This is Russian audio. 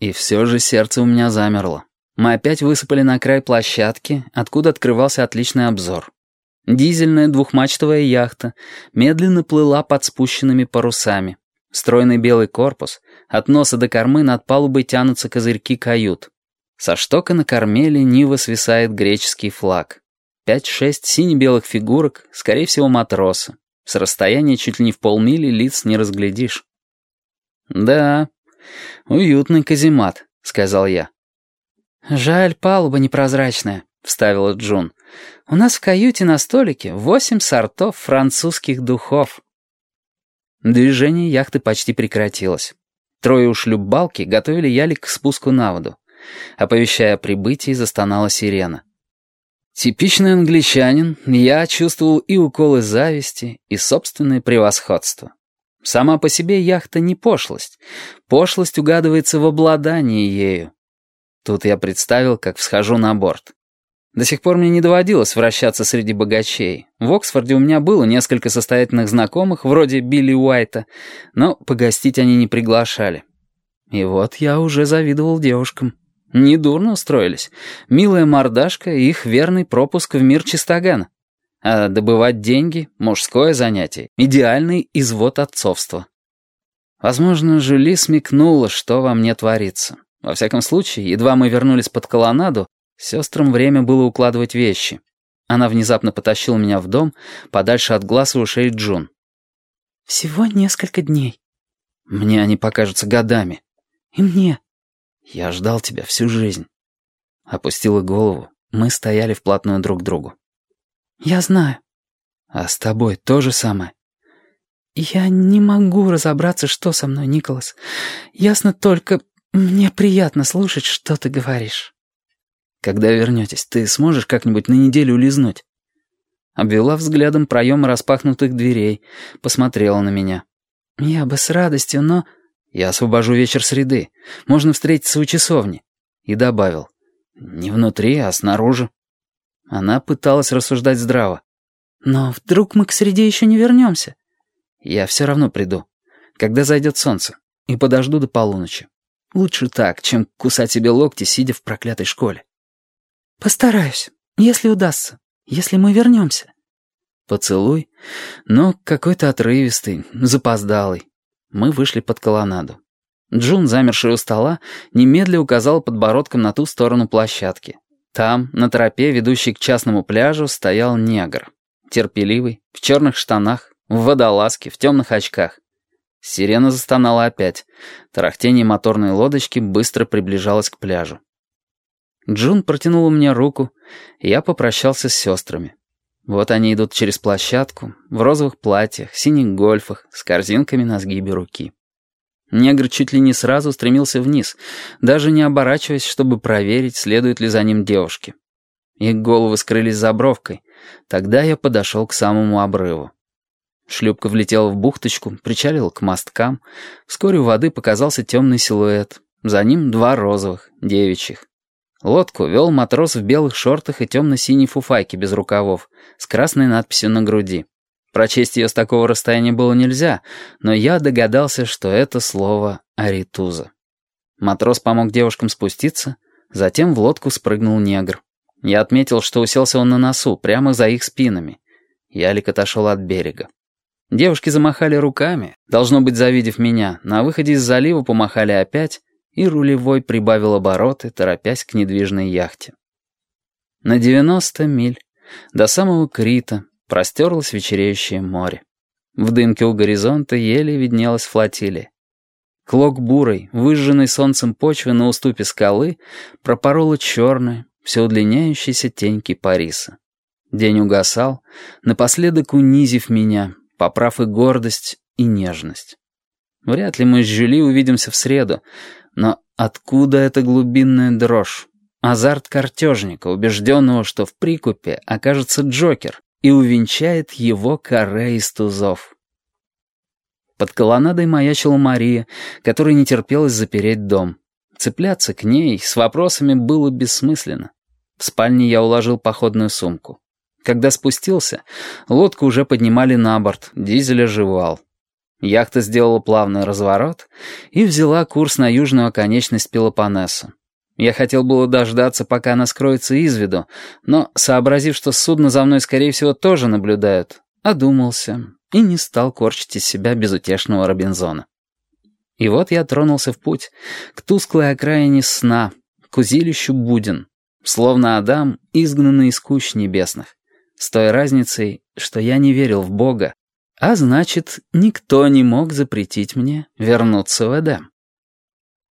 И все же сердце у меня замерло. Мы опять высыпали на край площадки, откуда открывался отличный обзор. Дизельная двухмачтовая яхта медленно плыла под спущенными парусами. Стройный белый корпус, от носа до кормы над палубой тянутся козырьки кают. Со штока на корме лениво свисает греческий флаг. Пять-шесть сине-белых фигурок, скорее всего, матросы. С расстояния чуть ли не в полмили лиц не разглядишь. «Да, уютный каземат», — сказал я. «Жаль, палуба непрозрачная», — вставила Джун. «У нас в каюте на столике восемь сортов французских духов». Движение яхты почти прекратилось. Трое у шлюпбалки готовили ялик к спуску на воду. Оповещая о прибытии, застонала сирена. Типичный англичанин, я чувствовал и уколы зависти, и собственное превосходство. Сама по себе яхта не пошлость. Пошлость угадывается в обладании ею. Тут я представил, как всхожу на борт. До сих пор мне не доводилось вращаться среди богачей. В Оксфорде у меня было несколько состоятельных знакомых, вроде Билли Уайта, но погостить они не приглашали. И вот я уже завидовал девушкам. Недурно устроились. Милая мордашка и их верный пропуск в мир чистогана. А добывать деньги — мужское занятие, идеальный извод отцовства. Возможно, Жюли смекнула, что во мне творится. Во всяком случае, едва мы вернулись под колоннаду, сестрам время было укладывать вещи. Она внезапно потащила меня в дом, подальше от глаз и ушей Джун. «Всего несколько дней». «Мне они покажутся годами». «И мне». «Я ждал тебя всю жизнь». Опустила голову. Мы стояли вплотную друг к другу. «Я знаю». «А с тобой то же самое?» «Я не могу разобраться, что со мной, Николас. Ясно только, мне приятно слушать, что ты говоришь». «Когда вернетесь, ты сможешь как-нибудь на неделю улизнуть?» Обвела взглядом проем распахнутых дверей, посмотрела на меня. «Я бы с радостью, но...» «Я освобожу вечер среды. Можно встретиться у часовни». И добавил. «Не внутри, а снаружи». Она пыталась рассуждать здраво. «Но вдруг мы к среде еще не вернемся?» «Я все равно приду, когда зайдет солнце, и подожду до полуночи. Лучше так, чем кусать себе локти, сидя в проклятой школе». «Постараюсь, если удастся, если мы вернемся». Поцелуй, но какой-то отрывистый, запоздалый. Мы вышли под колоннаду. Джун, замершая у стола, немедля указал подбородком на ту сторону площадки. Там, на тропе, ведущей к частному пляжу, стоял негр. Терпеливый, в черных штанах, в водолазке, в темных очках. Сирена застонала опять. Тарахтение моторной лодочки быстро приближалось к пляжу. Джун протянула мне руку, и я попрощался с сестрами. Вот они идут через площадку, в розовых платьях, синих гольфах, с корзинками на сгибе руки. Негр чуть ли не сразу стремился вниз, даже не оборачиваясь, чтобы проверить, следуют ли за ним девушки. Их головы скрылись за бровкой. Тогда я подошел к самому обрыву. Шлюпка влетела в бухточку, причалила к мосткам. Вскоре у воды показался темный силуэт. За ним два розовых, девичьих. Лодку вел матрос в белых шортах и темно-синей фуфайке без рукавов, с красной надписью на груди. Прочесть ее с такого расстояния было нельзя, но я догадался, что это слово «аритуза». Матрос помог девушкам спуститься, затем в лодку спрыгнул негр. Я отметил, что уселся он на носу, прямо за их спинами. Ялик отошел от берега. Девушки замахали руками, должно быть, завидев меня, на выходе из залива помахали опять, и рулевой прибавил обороты, торопясь к недвижной яхте. На 90 миль, до самого Крита, простерлось вечереющее море. В дымке у горизонта еле виднелась флотилия. Клок бурой, выжженной солнцем почвы на уступе скалы, пропорола черная, все удлиняющаяся тень кипариса. День угасал, напоследок унизив меня, поправ и гордость, и нежность. Вряд ли мы с Жюли увидимся в среду, но откуда эта глубинная дрожь? Азарт картежника, убежденного, что в прикупе окажется Джокер и увенчает его каре из тузов. Под колоннадой маячила Мария, которая не терпелась запереть дом. Цепляться к ней с вопросами было бессмысленно. В спальне я уложил походную сумку. Когда спустился, лодку уже поднимали на борт, дизель оживал. Яхта сделала плавный разворот и взяла курс на южную оконечность Пелопоннесу. Я хотел было дождаться, пока она скроется из виду, но, сообразив, что судно за мной, скорее всего, тоже наблюдают, одумался и не стал корчить из себя безутешного Робинзона. И вот я тронулся в путь, к тусклой окраине сна, к узилищу Будин, словно Адам, изгнанный из кущ небесных, с той разницей, что я не верил в Бога, а значит, никто не мог запретить мне вернуться в Эдем.